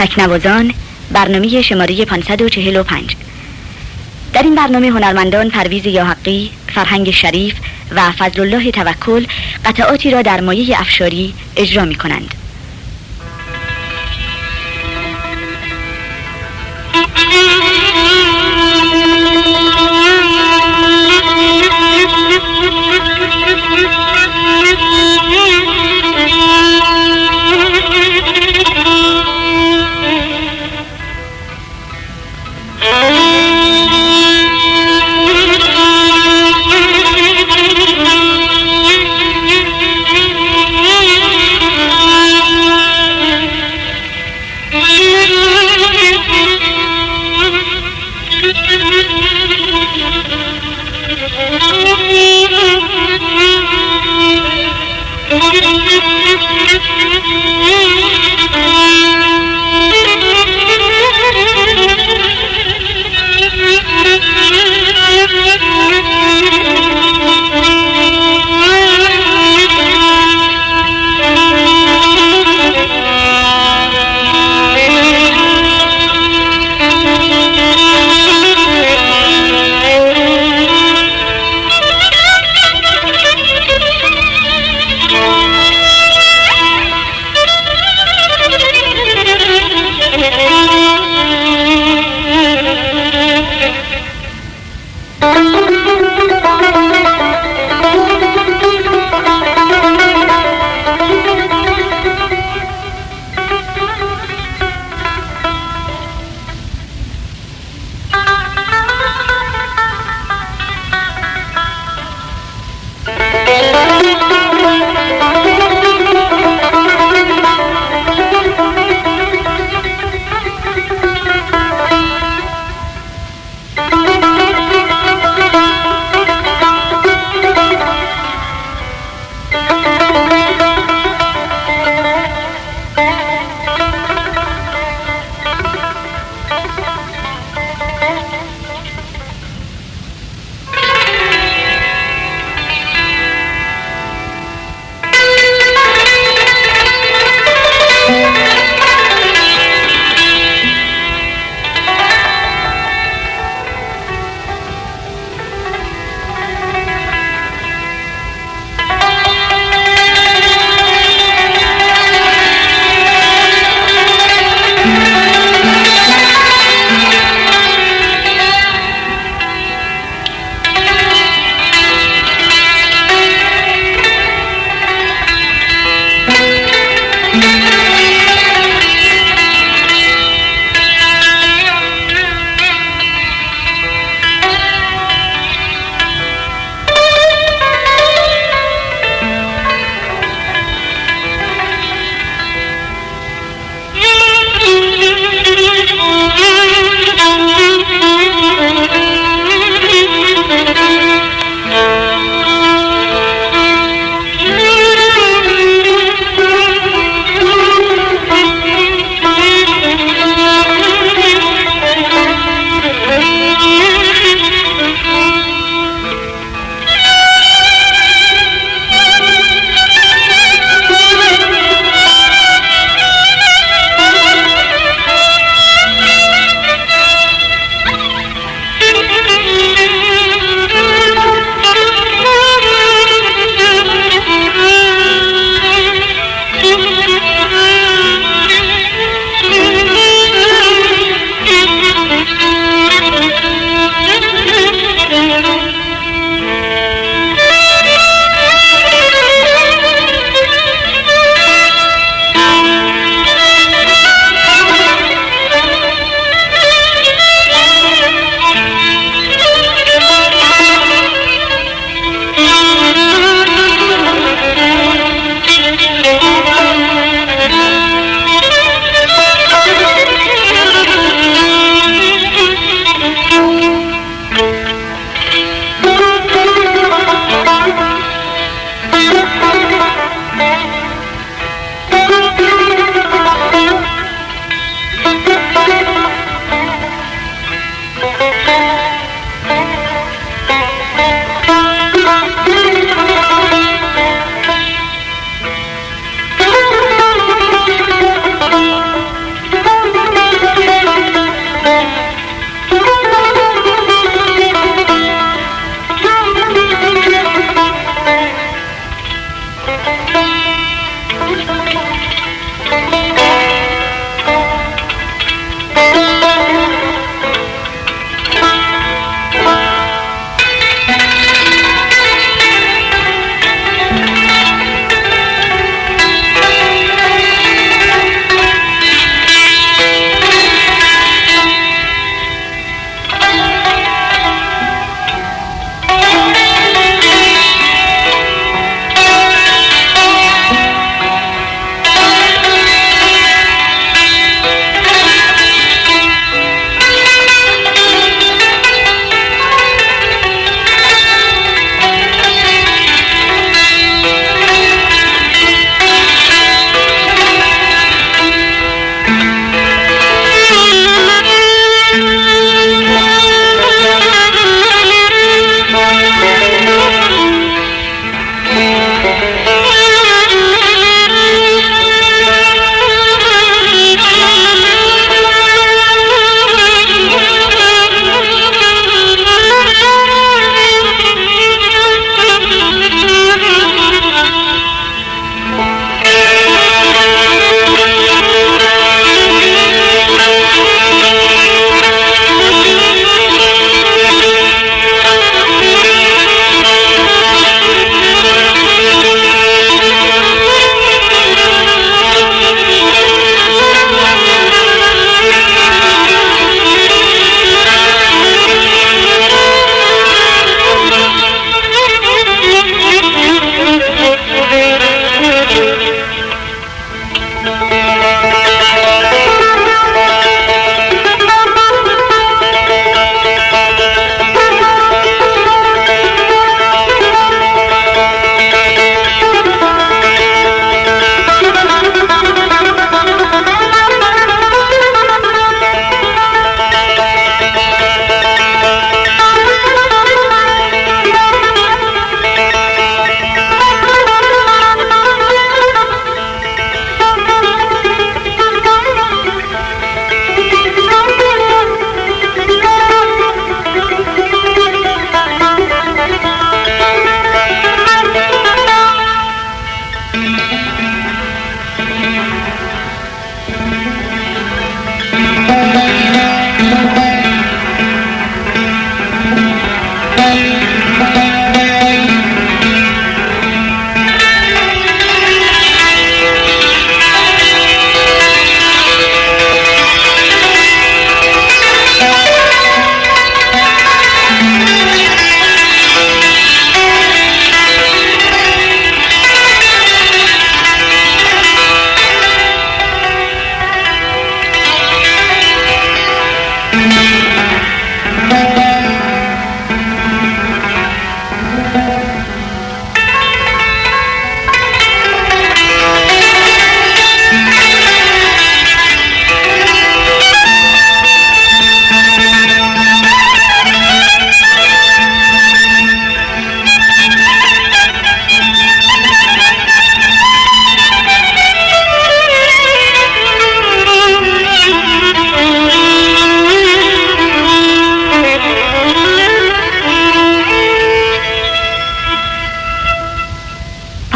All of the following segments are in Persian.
تکنوازان برنامه شماره 545 در این برنامه هنرمندان پرویز یاحقی، فرهنگ شریف و فضل الله توکل قطعاتی را در مایه افشاری اجرا می کنند.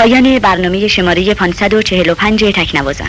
پایان برنامه شماره 545 تکنوازان.